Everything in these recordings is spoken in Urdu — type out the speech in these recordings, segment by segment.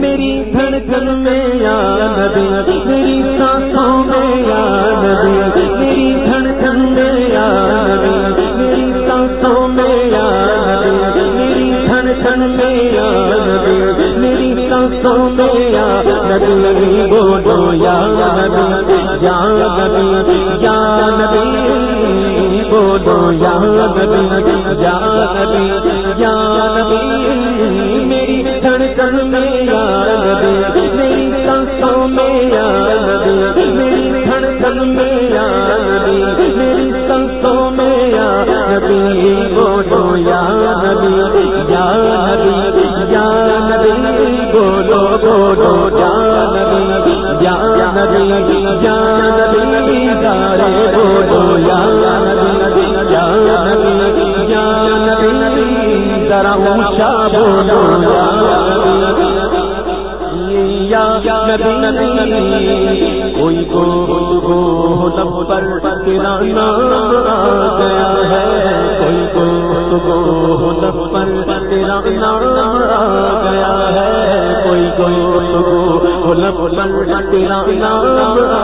میری دھڑکن میں یا نبی میری سانسوں میں یا نبی میری دھڑکن میں یا نبی میری سانسوں میں یا نبی میری دھڑکن میں یا نبی میری سانسوں میں یا نبی بولو یا نبی یا نبی یا نبی بولو یا نبی یا نبی یا نبی، میری دھڑکن میں یا نبی میری سانسوں میں یا نبی میری دھڑکن میں یا نبی میری سانسوں میں یا نبی بولو یا نبی یا نبی یا نبی۔ بولو بولو یا نبی یا نبی یا نبی۔ سارے کوئی کو گو لب پر تیرا نام آ گیا ہے۔ کوئی کو گو لب پر تیرا نام آ گیا ہے۔ کوئی کو گو لب پر تیرا نام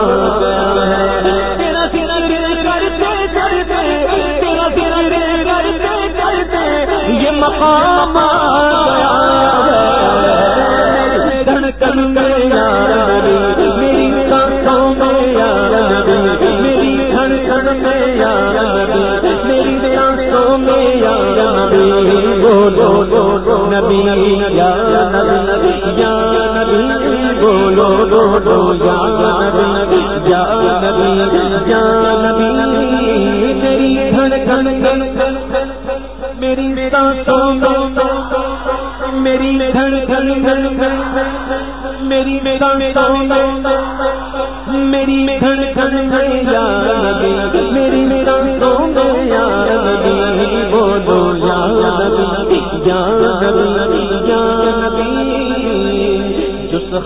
نبی، یا نبی یا نبی، بولو بولو یا نبی یا نبی یا نبی، میری دھڑکن میری سانسوں میں میری دھڑکن میری سانسوں میں میری دھڑکن میں یا نبی، میری سانسوں میں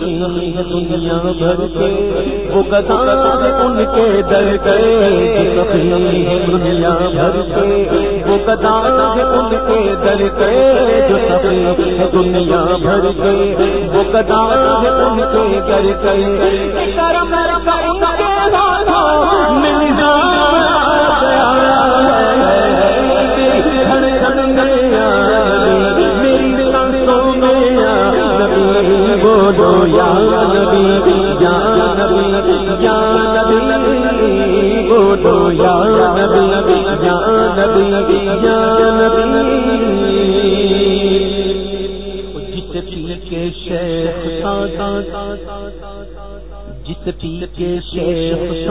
ہے دنیا بھر کے وہ گدا ہے ان کے در گئے جو سخی ہے دنیا بھر کے وہ گدا ہے ان کے در گئے جو سخی ہے دنیا بھر کے وہ گدا ہے ان کے در گئے کرم کا ان کے یا نبی یا نبی یا نبی، بولو یا نبی یا نبی یا نبی۔ جس پیر کے شیخ جس پیر کے شیخ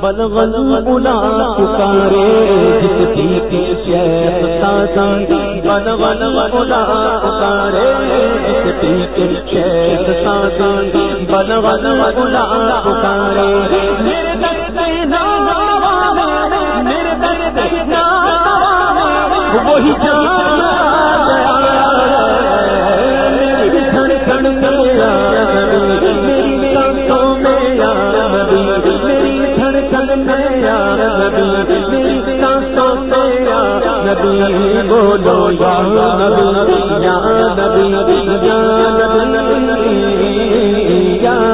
بلغل بلا پکارے۔ جس پیر کے شیخ بلغل بلا پکارے۔ جس پیر کے پکارے میرے وہی میری نبی بولو یا نبی یا نبی یا نبی یا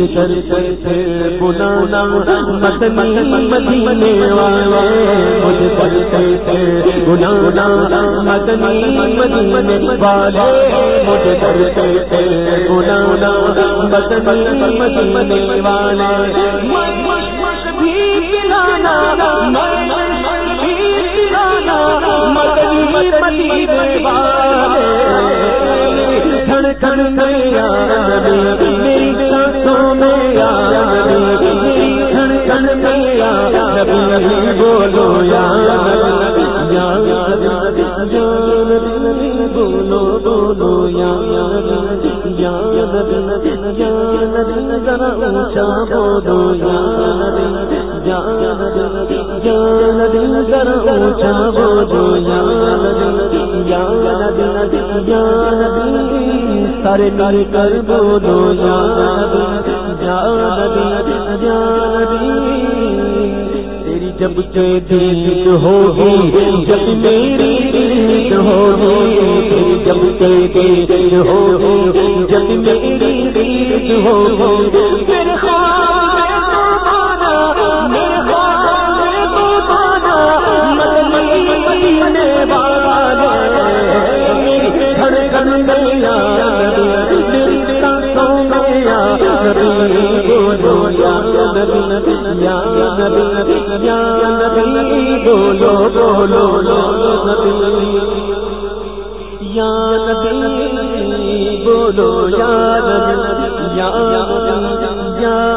نبی کرتے در سے بلانا مدنی مدینے والے، مجھ در سے بلانا مدنی مدینے والے، مجھ در سے بلانا مدنی مدینے والے۔ بھی پلانا دھڑکن میں یا میری سانسوں میں یا نبی میری دھڑکن میں یا نبی بولو یا نبی یا نبی بولو بولو یا نبی نبی یا نبی ذرا اونچا بولو یا نبی یا نبی یا نبی ذرا اونچا بولو یا نبی نبی یا سارے کر کر بولو یا نبی یا نبی تیری جب سے دید ہوگی جب میری دید ہوگی تیری جب سے دید ہوگی جب میری دید ہوگی میرے خواہ بولو بولو یا نبی بولو یا نبی یا